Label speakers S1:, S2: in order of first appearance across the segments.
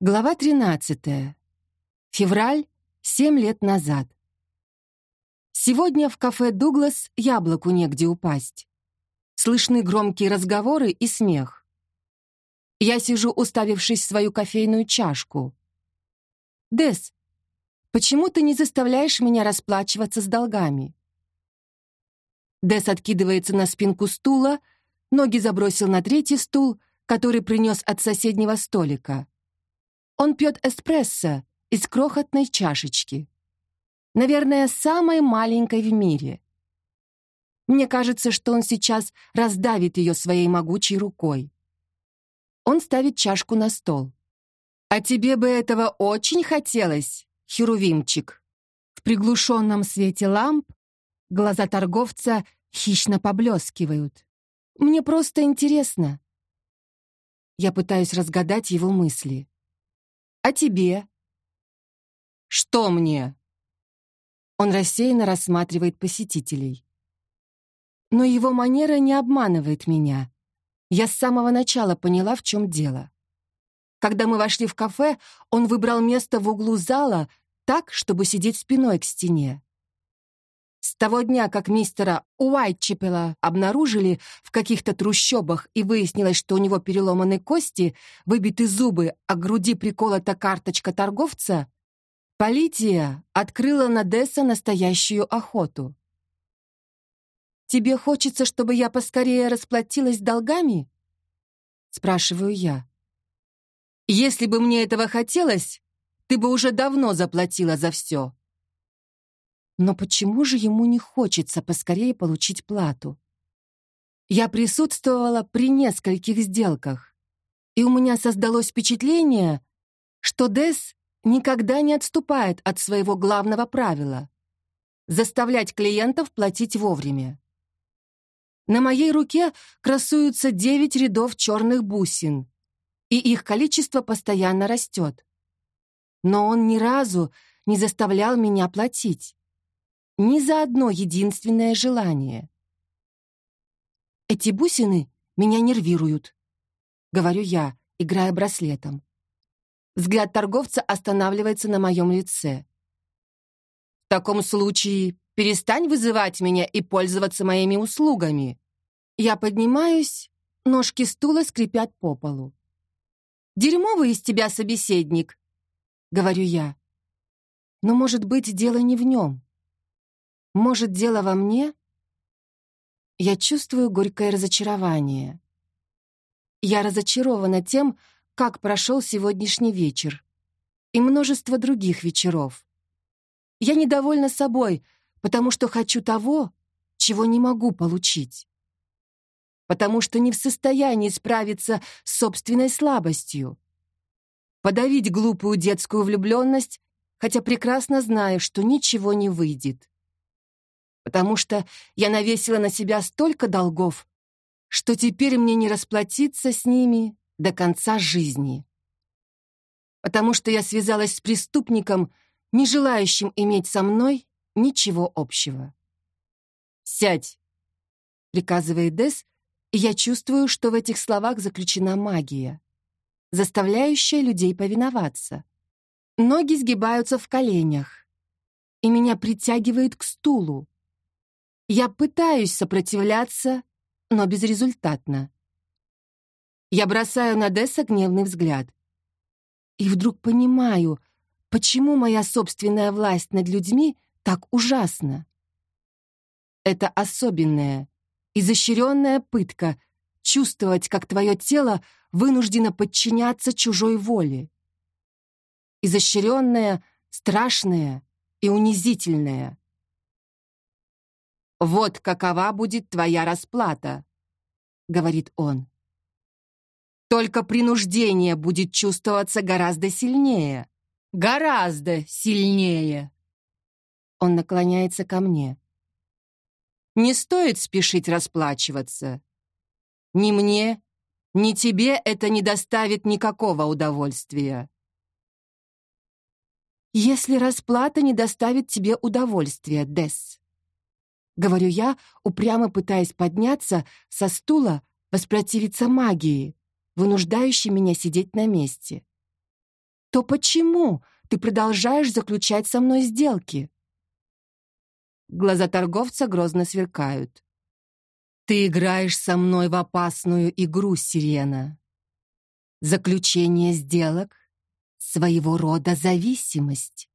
S1: Глава 13. Февраль, семь лет назад. Сегодня в кафе «Дуглас» яблоку негде упасть. Слышны громкие разговоры и смех. Я сижу, уставившись в свою кофейную чашку. «Дес, почему ты не заставляешь меня расплачиваться с долгами?» Дес откидывается на спинку стула, ноги забросил на третий стул, который принес от соседнего столика. Он пьет эспрессо из крохотной чашечки. Наверное, самой маленькой в мире. Мне кажется, что он сейчас раздавит ее своей могучей рукой. Он ставит чашку на стол. «А тебе бы этого очень хотелось, Херувимчик?» В приглушенном свете ламп глаза торговца хищно поблескивают. «Мне просто интересно». Я пытаюсь разгадать его мысли. А тебе?» «Что мне?» Он рассеянно рассматривает посетителей. Но его манера не обманывает меня. Я с самого начала поняла, в чем дело. Когда мы вошли в кафе, он выбрал место в углу зала так, чтобы сидеть спиной к стене. С того дня, как мистера Уайтчепела обнаружили в каких-то трущобах и выяснилось, что у него переломаны кости, выбиты зубы, а к груди приколота карточка торговца, полиция открыла на Десса настоящую охоту. «Тебе хочется, чтобы я поскорее расплатилась долгами?» Спрашиваю я. «Если бы мне этого хотелось, ты бы уже давно заплатила за все», но почему же ему не хочется поскорее получить плату? Я присутствовала при нескольких сделках, и у меня создалось впечатление, что Дес никогда не отступает от своего главного правила — заставлять клиентов платить вовремя. На моей руке красуются девять рядов черных бусин, и их количество постоянно растет. Но он ни разу не заставлял меня платить ни за одно единственное желание. «Эти бусины меня нервируют», — говорю я, играя браслетом. Взгляд торговца останавливается на моем лице. «В таком случае перестань вызывать меня и пользоваться моими услугами». Я поднимаюсь, ножки стула скрипят по полу. «Дерьмовый из тебя собеседник», — говорю я. Но, может быть, дело не в нем. Может, дело во мне? Я чувствую горькое разочарование. Я разочарована тем, как прошел сегодняшний вечер и множество других вечеров. Я недовольна собой, потому что хочу того, чего не могу получить. Потому что не в состоянии справиться с собственной слабостью. Подавить глупую детскую влюбленность, хотя прекрасно знаю, что ничего не выйдет потому что я навесила на себя столько долгов, что теперь мне не расплатиться с ними до конца жизни. Потому что я связалась с преступником, не желающим иметь со мной ничего общего. «Сядь!» — приказывает Дес, и я чувствую, что в этих словах заключена магия, заставляющая людей повиноваться. Ноги сгибаются в коленях, и меня притягивает к стулу. Я пытаюсь сопротивляться, но безрезультатно. Я бросаю на Десса гневный взгляд. И вдруг понимаю, почему моя собственная власть над людьми так ужасна. Это особенная, изощренная пытка чувствовать, как твое тело вынуждено подчиняться чужой воле. Изощренная, страшная и унизительная. «Вот какова будет твоя расплата», — говорит он. «Только принуждение будет чувствоваться гораздо сильнее. Гораздо сильнее!» Он наклоняется ко мне. «Не стоит спешить расплачиваться. Ни мне, ни тебе это не доставит никакого удовольствия». «Если расплата не доставит тебе удовольствия, Десс», Говорю я, упрямо пытаясь подняться со стула, воспротивиться магии, вынуждающей меня сидеть на месте. то почему ты продолжаешь заключать со мной сделки?» Глаза торговца грозно сверкают. «Ты играешь со мной в опасную игру, Сирена. Заключение сделок — своего рода зависимость».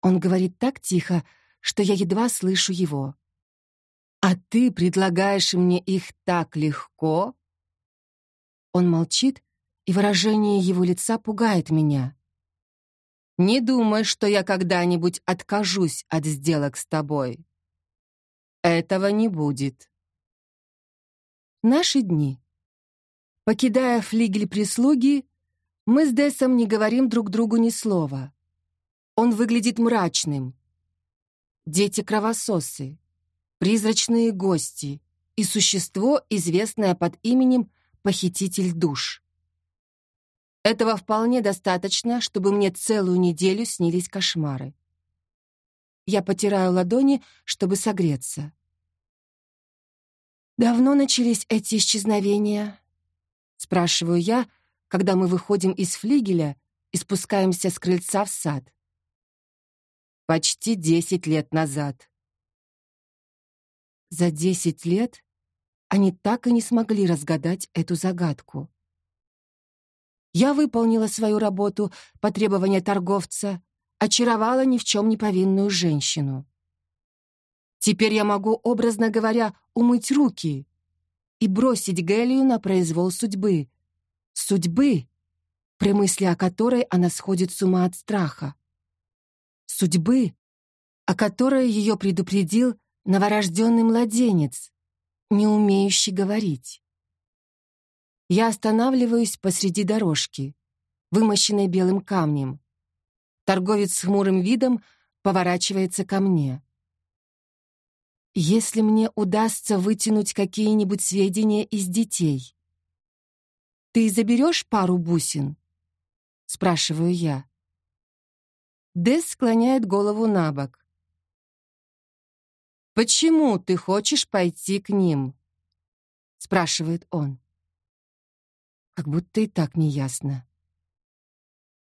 S1: Он говорит так тихо, что я едва слышу его. «А ты предлагаешь мне их так легко?» Он молчит, и выражение его лица пугает меня. «Не думай, что я когда-нибудь откажусь от сделок с тобой. Этого не будет». Наши дни. Покидая флигель прислуги, мы с Дессом не говорим друг другу ни слова. Он выглядит мрачным. Дети-кровососы, призрачные гости и существо, известное под именем «Похититель душ». Этого вполне достаточно, чтобы мне целую неделю снились кошмары. Я потираю ладони, чтобы согреться. «Давно начались эти исчезновения?» — спрашиваю я, когда мы выходим из флигеля и спускаемся с крыльца в сад. Почти десять лет назад. За десять лет они так и не смогли разгадать эту загадку. Я выполнила свою работу по требованию торговца, очаровала ни в чем не повинную женщину. Теперь я могу, образно говоря, умыть руки и бросить Гелию на произвол судьбы. Судьбы, при мысли о которой она сходит с ума от страха. Судьбы, о которой ее предупредил новорожденный младенец, не умеющий говорить. Я останавливаюсь посреди дорожки, вымощенной белым камнем. Торговец с хмурым видом поворачивается ко мне. Если мне удастся вытянуть какие-нибудь сведения из детей, ты заберешь пару бусин? Спрашиваю я. Дес склоняет голову на бок. «Почему ты хочешь пойти к ним?» спрашивает он как будто и так неясно.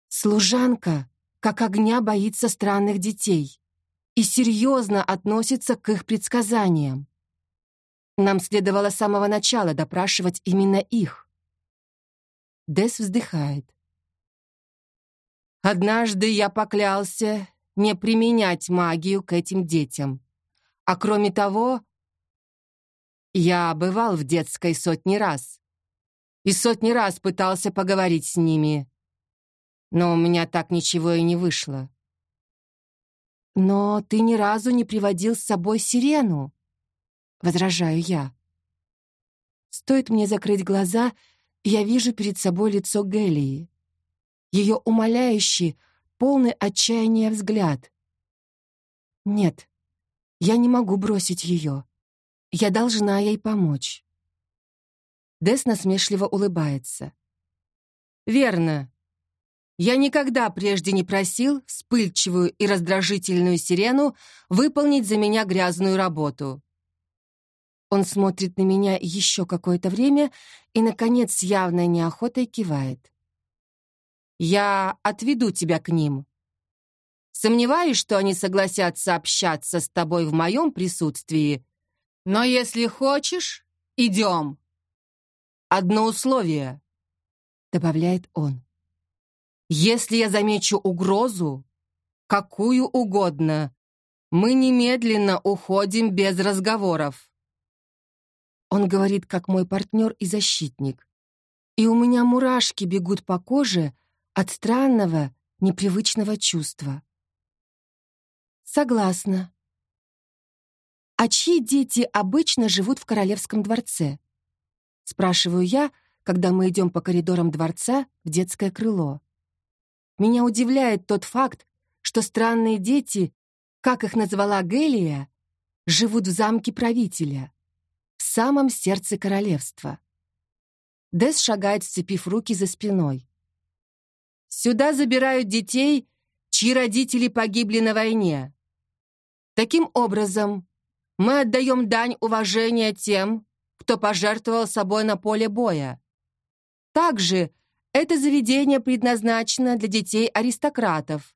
S1: Служанка, как огня, боится странных детей и серьезно относится к их предсказаниям. Нам следовало с самого начала допрашивать именно их. Дес вздыхает. Однажды я поклялся не применять магию к этим детям. А кроме того, я бывал в детской сотни раз и сотни раз пытался поговорить с ними. Но у меня так ничего и не вышло. «Но ты ни разу не приводил с собой сирену», — возражаю я. Стоит мне закрыть глаза, я вижу перед собой лицо Гелии. Ее умоляющий, полный отчаяния взгляд. Нет, я не могу бросить ее. Я должна ей помочь. Дес насмешливо улыбается. «Верно. Я никогда прежде не просил вспыльчивую и раздражительную сирену выполнить за меня грязную работу». Он смотрит на меня еще какое-то время и, наконец, с явной неохотой кивает. «Я отведу тебя к ним. Сомневаюсь, что они согласятся общаться с тобой в моем присутствии, но если хочешь, идем» одно условие», — добавляет он. «Если я замечу угрозу, какую угодно, мы немедленно уходим без разговоров». Он говорит, как мой партнер и защитник. И у меня мурашки бегут по коже от странного, непривычного чувства. Согласна. А чьи дети обычно живут в королевском дворце? Спрашиваю я, когда мы идем по коридорам дворца в детское крыло. Меня удивляет тот факт, что странные дети, как их назвала Гелия, живут в замке правителя, в самом сердце королевства. Дес шагает, сцепив руки за спиной. «Сюда забирают детей, чьи родители погибли на войне. Таким образом, мы отдаем дань уважения тем, кто пожертвовал собой на поле боя. Также Это заведение предназначено для детей-аристократов,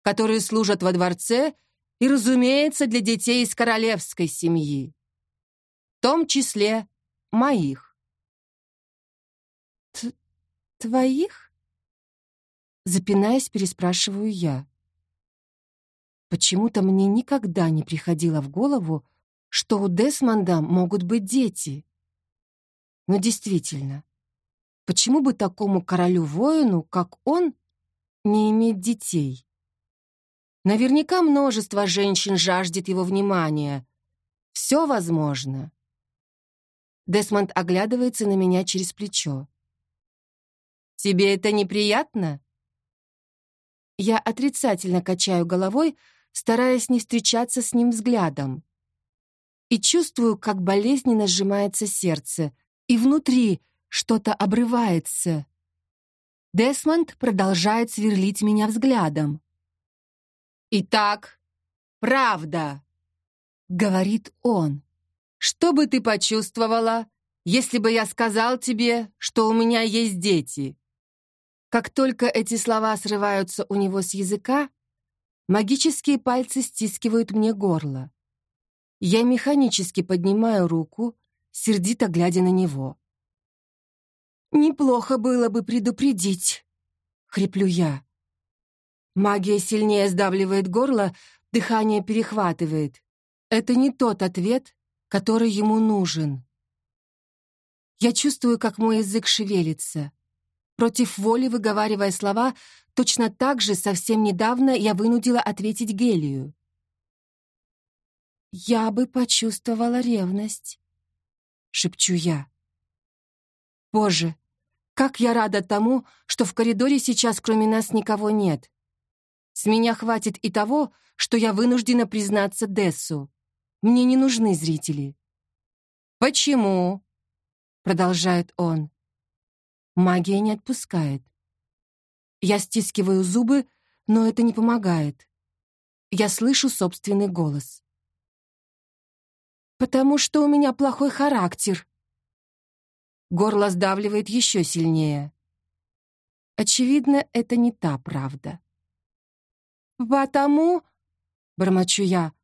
S1: которые служат во дворце и, разумеется, для детей из королевской семьи, в том числе моих.
S2: Т «Твоих?» Запинаясь, переспрашиваю я. Почему-то мне никогда не приходило в голову, что у Десмонда могут быть дети. Но действительно, почему бы такому королю-воину, как он, не иметь детей? Наверняка множество женщин жаждет его внимания. Все возможно. Десмонд оглядывается на меня через плечо. «Тебе это неприятно?» Я отрицательно качаю головой, стараясь не встречаться с ним взглядом. И чувствую, как болезненно сжимается сердце, и внутри что-то обрывается. Десмонд продолжает сверлить меня взглядом.
S1: «Итак, правда», — говорит он. «Что бы ты почувствовала, если бы я сказал тебе, что у меня есть дети?» Как только эти слова срываются у него с языка, Магические пальцы стискивают мне горло. Я механически поднимаю руку, сердито глядя на него. «Неплохо было бы предупредить», — хриплю я. Магия сильнее сдавливает горло, дыхание перехватывает. Это не тот ответ, который ему нужен. Я чувствую, как мой язык шевелится. Против воли выговаривая слова, точно так же совсем недавно я вынудила ответить Гелию. «Я бы почувствовала ревность», — шепчу я. «Боже, как я рада тому, что в коридоре сейчас кроме нас никого нет. С меня хватит и того, что я вынуждена признаться Дессу. Мне не нужны зрители». «Почему?» — продолжает он. Магия не отпускает. Я стискиваю зубы, но это не помогает. Я слышу собственный голос. «Потому что у меня плохой характер». Горло сдавливает еще сильнее. Очевидно, это не та правда. «Потому...» — бормочу я.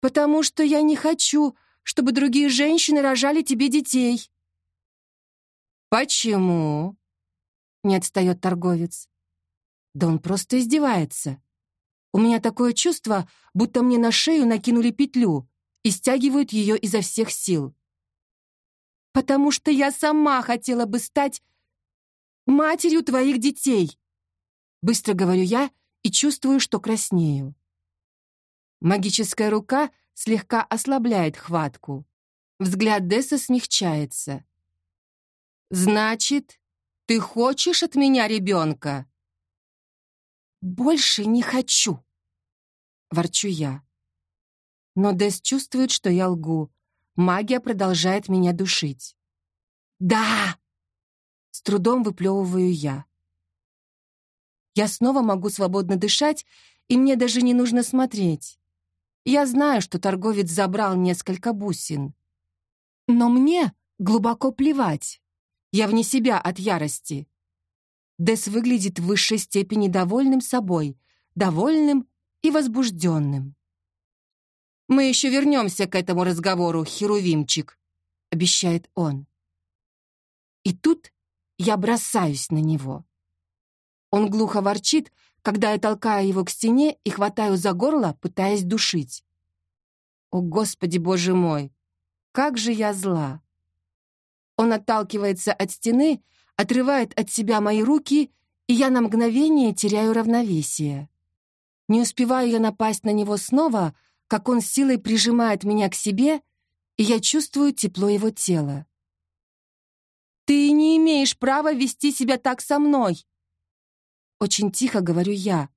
S1: «Потому что я не хочу, чтобы другие женщины рожали тебе детей». «Почему?» — не отстает торговец. «Да он просто издевается. У меня такое чувство, будто мне на шею накинули петлю и стягивают ее изо всех сил. Потому что я сама хотела бы стать матерью твоих детей!» Быстро говорю я и чувствую, что краснею. Магическая рука слегка ослабляет хватку. Взгляд Десса смягчается. «Значит, ты хочешь от меня ребенка?» «Больше не хочу», — ворчу я. Но Дэс чувствует, что я лгу. Магия продолжает меня душить. «Да!» — с трудом выплевываю я. Я снова могу свободно дышать, и мне даже не нужно смотреть. Я знаю, что торговец забрал несколько бусин. Но мне глубоко плевать. Я вне себя от ярости. Дес выглядит в высшей степени довольным собой, довольным и возбужденным. «Мы еще вернемся к этому разговору, Херувимчик», — обещает он. И тут я бросаюсь на него. Он глухо ворчит, когда я толкаю его к стене и хватаю за горло, пытаясь душить. О, Господи, Боже мой! Как же я зла! Он отталкивается от стены, отрывает от себя мои руки, и я на мгновение теряю равновесие. Не успеваю я напасть на него снова, как он силой прижимает меня к себе, и я чувствую тепло его тела. «Ты не имеешь права вести себя так со мной!» Очень тихо говорю я.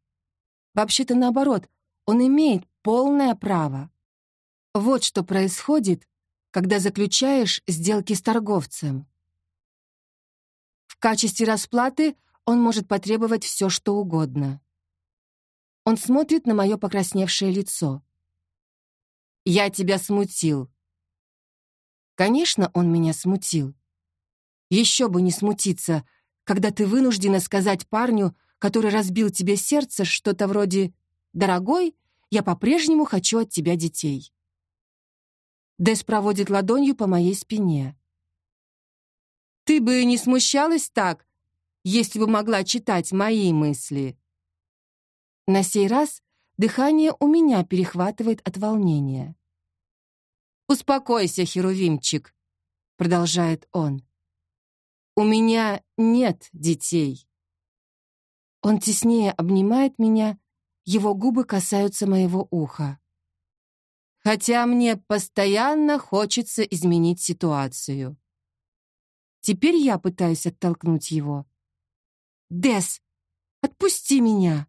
S1: Вообще-то наоборот, он имеет полное право. Вот что происходит, когда заключаешь сделки с торговцем. В качестве расплаты он может потребовать все, что угодно. Он смотрит на мое покрасневшее лицо. «Я тебя смутил». Конечно, он меня смутил. Еще бы не смутиться,
S2: когда ты вынуждена сказать парню, который разбил тебе сердце, что-то вроде «Дорогой, я по-прежнему хочу от тебя детей». Дэс проводит ладонью по моей спине. «Ты бы не смущалась так, если бы могла читать мои мысли». На сей раз дыхание у меня перехватывает от волнения. «Успокойся, Херувимчик», — продолжает он. «У меня нет детей». Он теснее обнимает меня, его губы касаются моего уха. Хотя мне постоянно хочется изменить ситуацию. Теперь я пытаюсь оттолкнуть его. «Дес, отпусти меня!»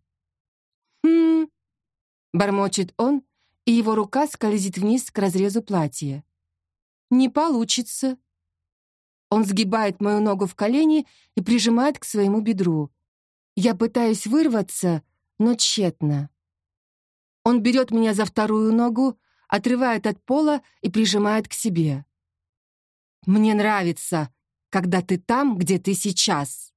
S2: «Хм...» — бормочет он, и его рука скользит вниз к разрезу платья. «Не получится». Он сгибает мою ногу в колени и прижимает к своему бедру. Я пытаюсь вырваться, но тщетно. Он берет меня за вторую ногу, отрывает от пола и прижимает к себе. «Мне нравится, когда ты там, где ты сейчас».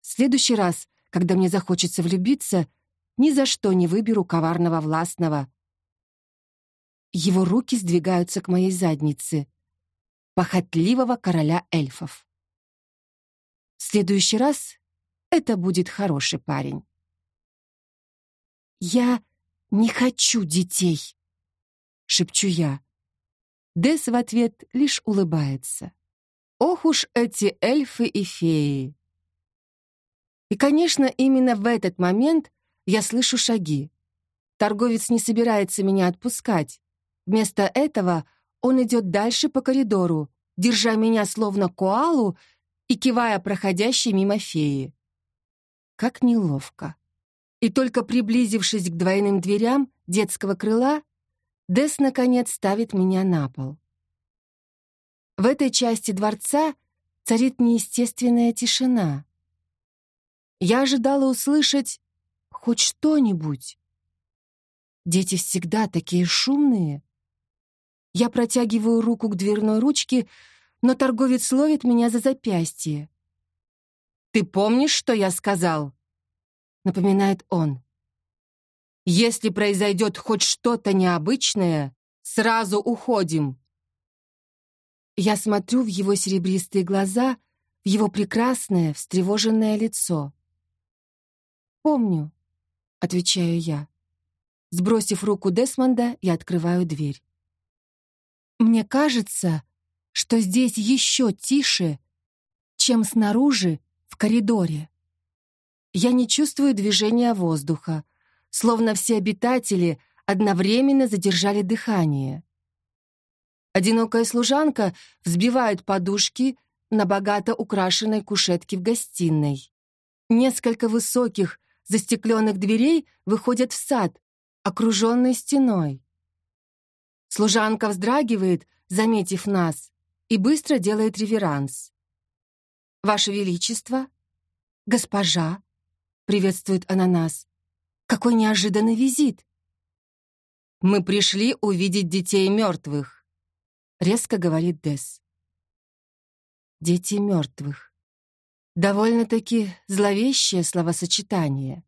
S2: В следующий раз, когда мне захочется влюбиться, ни за что не выберу коварного властного. Его руки сдвигаются к моей заднице. Похотливого короля эльфов. В следующий раз это будет хороший парень. «Я не хочу детей», — шепчу я. Дес в ответ лишь улыбается. Ох уж эти эльфы и феи. И, конечно, именно в этот момент я слышу шаги. Торговец не собирается меня отпускать. Вместо этого он идет дальше по коридору, держа меня словно коалу и кивая проходящей мимо феи. Как неловко. И только приблизившись к двойным дверям детского крыла, Дес, наконец, ставит меня на пол. В этой части дворца царит неестественная тишина. Я ожидала услышать хоть что-нибудь. Дети всегда такие шумные. Я протягиваю руку к дверной ручке, но торговец ловит меня за запястье. «Ты помнишь, что я сказал?» — напоминает он. «Если произойдет хоть что-то необычное, сразу уходим». Я смотрю в его серебристые глаза, в его прекрасное, встревоженное лицо. «Помню», — отвечаю я. Сбросив руку Десмонда, я открываю дверь. Мне кажется, что здесь еще тише, чем снаружи в коридоре. Я не чувствую движения воздуха, словно все обитатели одновременно задержали дыхание. Одинокая служанка взбивает подушки на богато украшенной кушетке в гостиной. Несколько высоких, застекленных дверей выходят в сад, окруженный стеной. Служанка вздрагивает, заметив нас, и быстро делает реверанс. «Ваше Величество!» «Госпожа!» — приветствует она нас. «Какой неожиданный визит!» «Мы пришли увидеть детей мертвых», — резко говорит Дес. «Дети мертвых». Довольно-таки зловещее словосочетание.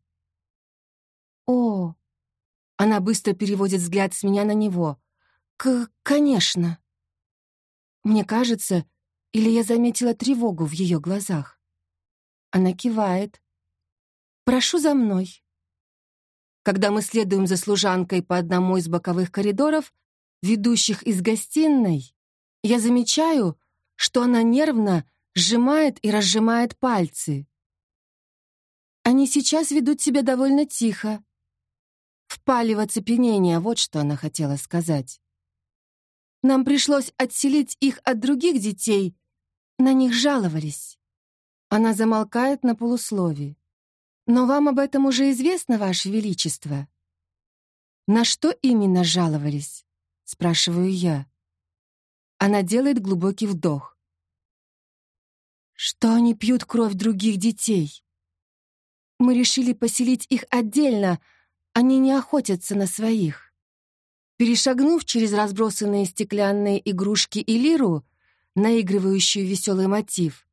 S2: «О!» Она быстро переводит взгляд с меня на него. «К... конечно». Мне кажется, или я заметила тревогу в ее глазах. Она кивает. «Прошу за мной». Когда мы следуем за служанкой по одному из боковых коридоров, ведущих из гостиной, я замечаю, что она нервно сжимает и разжимает пальцы. Они сейчас ведут себя довольно тихо. Впали в оцепенение, вот что она хотела сказать. Нам пришлось отселить их от других детей. На них жаловались. Она замолкает на полуслове. Но вам об этом уже известно, Ваше Величество? На что именно жаловались? Спрашиваю я. Она делает глубокий вдох. Что они пьют кровь других детей? Мы решили поселить их отдельно, они не охотятся на своих. Перешагнув через разбросанные стеклянные игрушки и лиру, наигрывающую веселый мотив,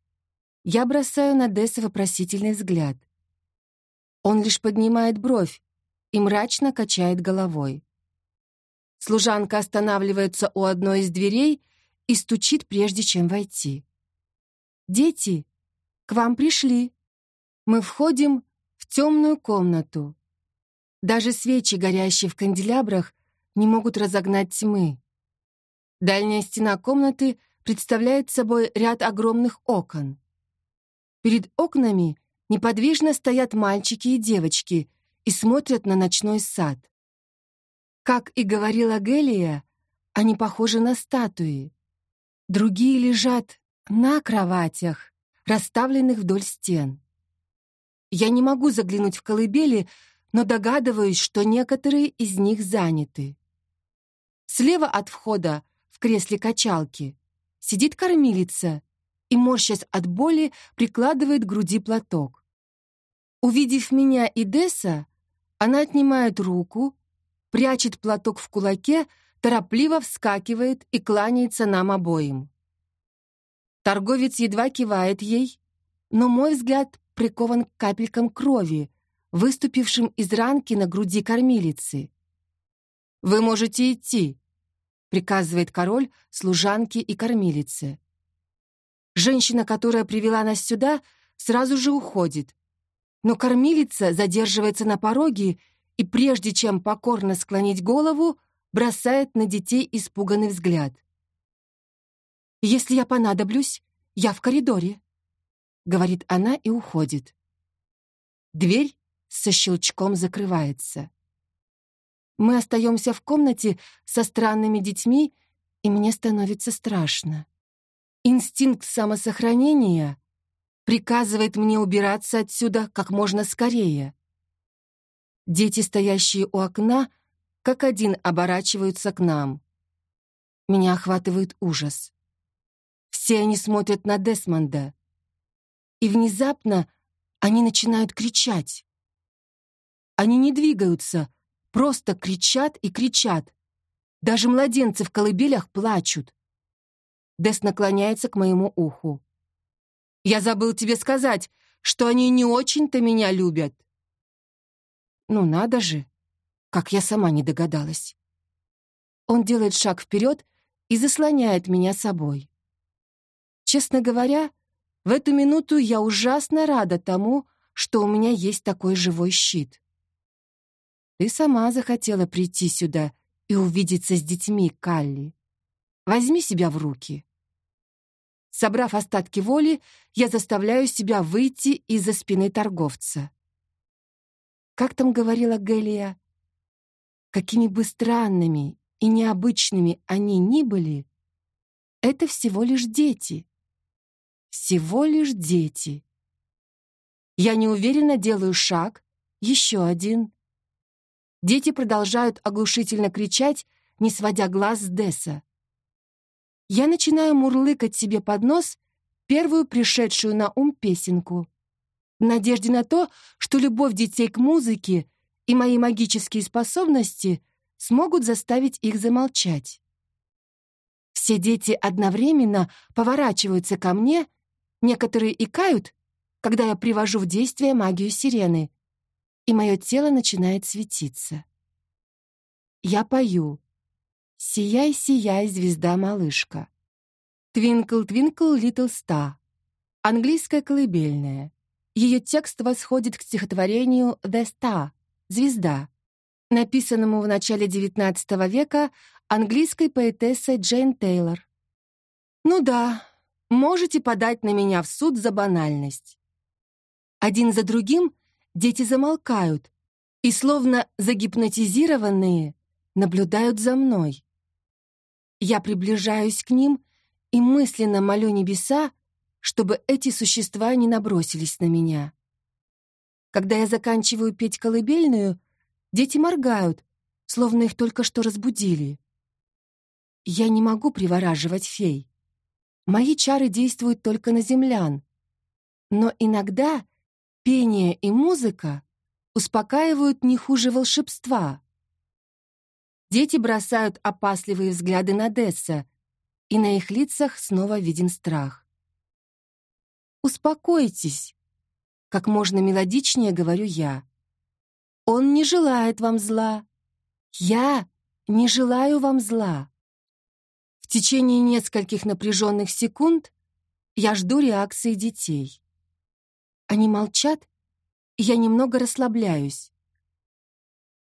S2: Я бросаю на Десса вопросительный взгляд. Он лишь поднимает бровь и мрачно качает головой. Служанка останавливается у одной из дверей и стучит, прежде чем войти. «Дети, к вам пришли». Мы входим в темную комнату. Даже свечи, горящие в канделябрах, не могут разогнать тьмы. Дальняя стена комнаты представляет собой ряд огромных окон. Перед окнами неподвижно стоят мальчики и девочки и смотрят на ночной сад. Как и говорила Гелия, они похожи на статуи. Другие лежат на кроватях, расставленных вдоль стен. Я не могу заглянуть в колыбели, но догадываюсь, что некоторые из них заняты. Слева от входа, в кресле качалки, сидит кормилица и, морщась от боли, прикладывает к груди платок. Увидев меня и Десса, она отнимает руку, прячет платок в кулаке, торопливо вскакивает и кланяется нам обоим. Торговец едва кивает ей, но мой взгляд прикован к капелькам крови, выступившим из ранки на груди кормилицы. «Вы можете идти», — приказывает король служанке и кормилице. Женщина, которая привела нас сюда, сразу же уходит. Но кормилица задерживается на пороге и, прежде чем покорно склонить голову, бросает на детей испуганный взгляд. «Если я понадоблюсь, я в коридоре», — говорит она и уходит. Дверь со щелчком закрывается. Мы остаемся в комнате со странными детьми, и мне становится страшно. Инстинкт самосохранения приказывает мне убираться отсюда как можно скорее. Дети, стоящие у окна, как один оборачиваются к нам. Меня охватывает ужас. Все они смотрят на Десмонда. И внезапно они начинают кричать. Они не двигаются, просто кричат и кричат. Даже младенцы в колыбелях плачут. Дес наклоняется к моему уху. «Я забыл тебе сказать, что они не очень-то меня любят». «Ну надо же, как я сама не догадалась». Он делает шаг вперед и заслоняет меня собой. Честно говоря, в эту минуту я ужасно рада тому, что у меня есть такой живой щит. Ты сама захотела прийти сюда и увидеться с детьми, Калли. Возьми себя в руки. Собрав остатки воли, я заставляю себя выйти из-за спины торговца. Как там говорила Гелия? Какими бы странными и необычными они ни были, это всего лишь дети. Всего лишь дети. Я неуверенно делаю шаг, еще один. Дети продолжают оглушительно кричать, не сводя глаз с Десса. Я начинаю мурлыкать себе под нос первую пришедшую на ум песенку. В надежде на то, что любовь детей к музыке и мои магические способности смогут заставить их замолчать. Все дети одновременно поворачиваются ко мне, некоторые икают, когда я привожу в действие магию сирены, и мое тело начинает светиться. Я пою. «Сияй, сияй, звезда-малышка». «Twinkle, twinkle, little star». Английская колыбельная. Ее текст восходит к стихотворению «The Star» — «Звезда», написанному в начале XIX века английской поэтессой Джейн Тейлор. Ну да, можете подать на меня в суд за банальность. Один за другим дети замолкают и, словно загипнотизированные, наблюдают за мной. Я приближаюсь к ним и мысленно молю небеса, чтобы эти существа не набросились на меня. Когда я заканчиваю петь колыбельную, дети моргают, словно их только что разбудили. Я не могу привораживать фей. Мои чары действуют только на землян. Но иногда пение и музыка успокаивают не хуже волшебства. Дети бросают опасливые взгляды на Десса, и на их лицах снова виден страх. «Успокойтесь», — как можно мелодичнее говорю я. «Он не желает вам зла. Я не желаю вам зла». В течение нескольких напряженных секунд я жду реакции детей. Они молчат, и я немного расслабляюсь.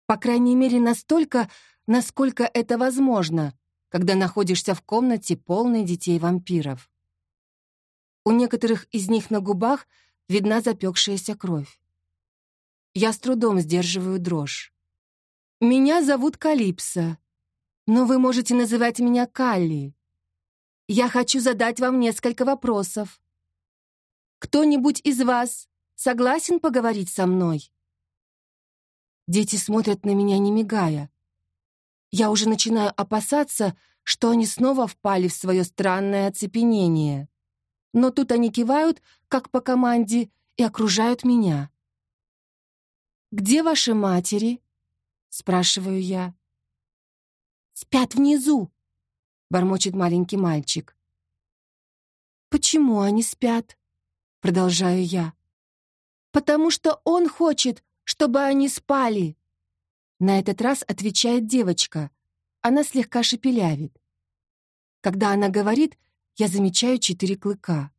S2: По крайней мере, настолько, насколько это возможно, когда находишься в комнате полной детей-вампиров. У некоторых из них на губах видна запекшаяся кровь. Я с трудом сдерживаю дрожь. «Меня зовут Калипсо, но вы можете называть меня Калли. Я хочу задать вам несколько вопросов. Кто-нибудь из вас согласен поговорить со мной?» Дети смотрят на меня, не мигая. Я уже начинаю опасаться, что они снова впали в свое странное оцепенение. Но тут они кивают, как по команде, и окружают меня. «Где ваши матери?» — спрашиваю я. «Спят внизу», — бормочет маленький мальчик. «Почему они спят?» — продолжаю я. «Потому что он хочет, чтобы они спали!» На этот раз отвечает девочка. Она слегка шепелявит. Когда она говорит, я замечаю четыре клыка.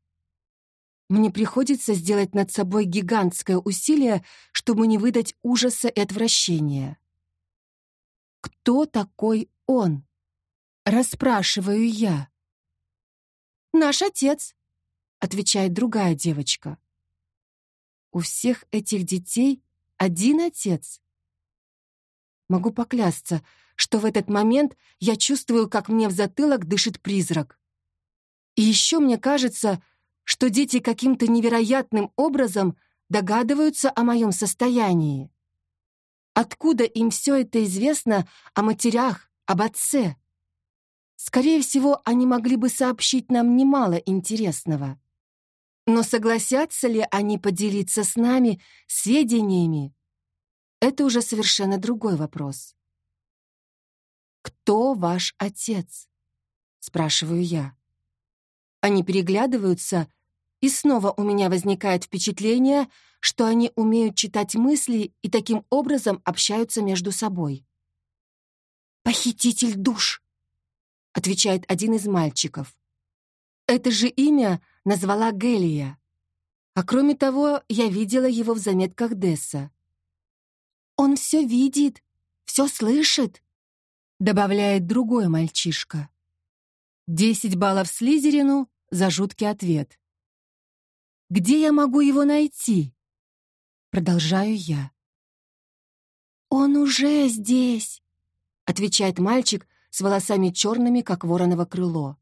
S2: Мне приходится сделать над собой гигантское усилие, чтобы не выдать ужаса и отвращения. «Кто такой он?» — расспрашиваю я. «Наш отец», — отвечает другая девочка. У всех этих детей один отец. Могу поклясться, что в этот момент я чувствую, как мне в затылок дышит призрак. И еще мне кажется, что дети каким-то невероятным образом догадываются о моем состоянии. Откуда им все это известно о матерях, об отце? Скорее всего, они могли бы сообщить нам немало интересного. Но согласятся ли они поделиться с нами сведениями? Это уже совершенно другой вопрос. «Кто ваш отец?» — спрашиваю я. Они переглядываются, и снова у меня возникает впечатление, что они умеют читать мысли и таким образом общаются между собой. «Похититель душ», — отвечает один из мальчиков. Это же имя назвала Гелия. А кроме того, я видела его в заметках Десса. «Он все видит, все слышит», — добавляет другой мальчишка. Десять баллов Слизерину за жуткий ответ. «Где я могу его найти?» Продолжаю я. «Он уже здесь», — отвечает мальчик с волосами черными, как вороново крыло.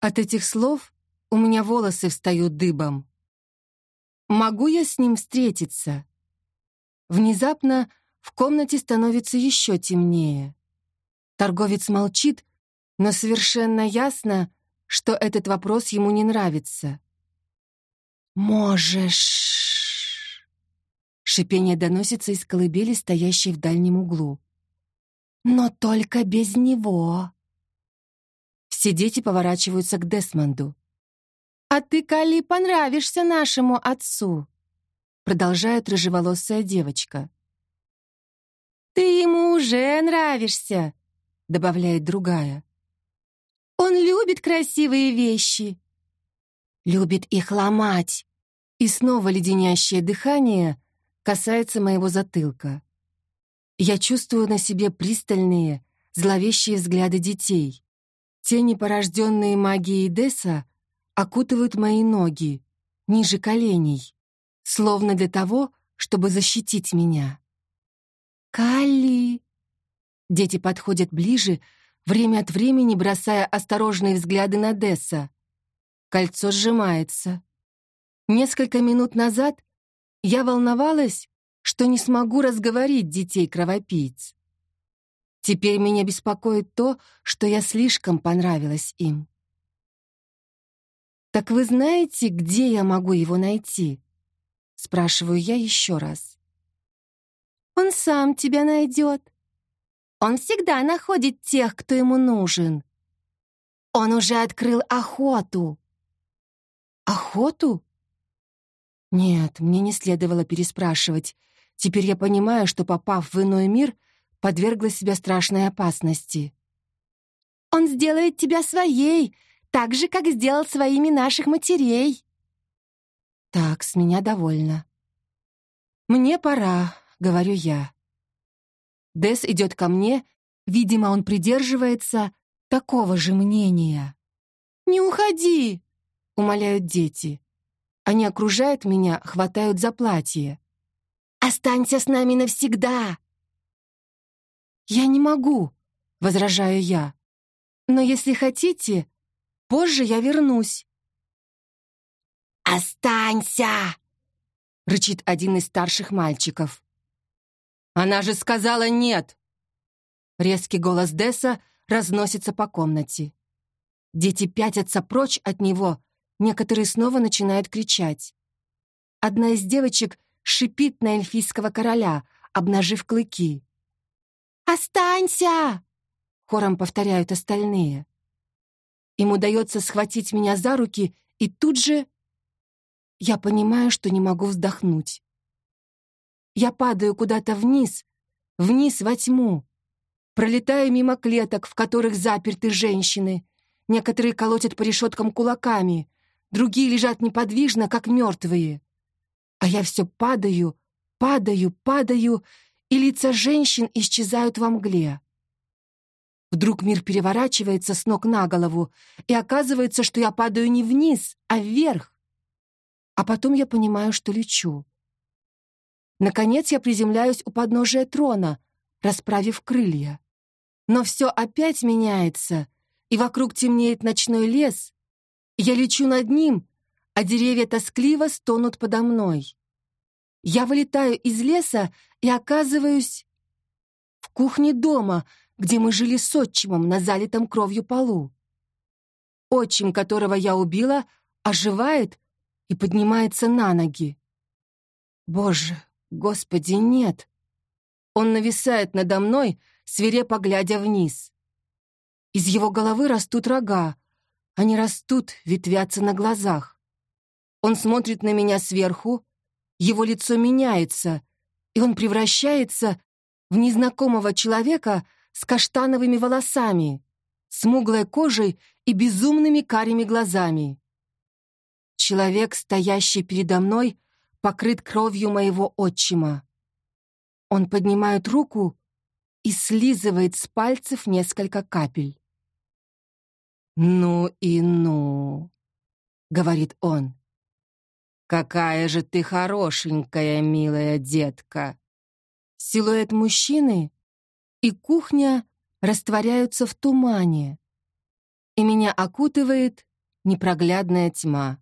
S2: От этих слов у меня волосы встают дыбом. Могу я с ним встретиться? Внезапно в комнате становится еще темнее. Торговец молчит, но совершенно ясно, что этот вопрос ему не нравится. «Можешь...» Шипение доносится из колыбели, стоящей в дальнем углу. «Но только без него!» Все дети поворачиваются к Десмонду. «А ты, Кали, понравишься нашему отцу», продолжает рыжеволосая девочка. «Ты ему уже нравишься», добавляет другая. «Он любит красивые вещи». «Любит их ломать». И снова леденящее дыхание касается моего затылка. Я чувствую на себе пристальные, зловещие взгляды детей. Тени, порожденные магией Деса, окутывают мои ноги, ниже коленей, словно для того, чтобы защитить меня. «Калли!» Дети подходят ближе, время от времени бросая осторожные взгляды на Десса. Кольцо сжимается. Несколько минут назад я волновалась, что не смогу разговорить детей-кровопийц. Теперь меня беспокоит то, что я слишком понравилась им. «Так вы знаете, где я могу его найти?» Спрашиваю я еще раз. «Он сам тебя найдет. Он всегда находит тех, кто ему нужен. Он уже открыл охоту». «Охоту?» Нет, мне не следовало переспрашивать. Теперь я понимаю, что, попав в иной мир, подвергла себя страшной опасности.
S1: «Он сделает тебя своей, так же, как сделал своими наших матерей».
S2: «Так, с меня довольно». «Мне пора», — говорю я. Дес идет ко мне, видимо, он придерживается такого же мнения.
S1: «Не уходи!»
S2: — умоляют дети. Они окружают меня, хватают за платье.
S1: «Останься с нами навсегда!»
S2: «Я не могу», — возражаю я. «Но если хотите, позже я вернусь».
S1: «Останься!»
S2: — рычит один из старших мальчиков. «Она же сказала нет!» Резкий голос Десса разносится по комнате. Дети пятятся прочь от него, некоторые снова начинают кричать. Одна из девочек шипит на эльфийского короля, обнажив клыки.
S1: «Останься!» — хором повторяют остальные.
S2: Им удается схватить меня за руки, и тут же я понимаю, что не могу вздохнуть. Я падаю куда-то вниз, вниз во тьму, пролетаю мимо клеток, в которых заперты женщины. Некоторые колотят по решеткам кулаками, другие лежат неподвижно, как мертвые. А я все падаю, падаю, падаю, и лица женщин исчезают во мгле. Вдруг мир переворачивается с ног на голову, и оказывается, что я падаю не вниз, а вверх. А потом я понимаю, что лечу. Наконец я приземляюсь у подножия трона, расправив крылья. Но все опять меняется, и вокруг темнеет ночной лес. Я лечу над ним, а деревья тоскливо стонут подо мной. Я вылетаю из леса и оказываюсь в кухне дома, где мы жили с отчимом на залитом кровью полу. Отчим, которого я убила, оживает и поднимается на ноги. Боже, Господи, нет! Он нависает надо мной, свирепо глядя вниз. Из его головы растут рога. Они растут, ветвятся на глазах. Он смотрит на меня сверху, его лицо меняется, и он превращается в незнакомого человека с каштановыми волосами, смуглой кожей и безумными карими глазами. Человек, стоящий передо мной, покрыт кровью моего отчима. Он поднимает руку и слизывает с пальцев несколько капель. «Ну и ну», — говорит он. «Какая же ты хорошенькая, милая детка!» Силуэт мужчины и кухня растворяются в тумане, и меня окутывает непроглядная тьма.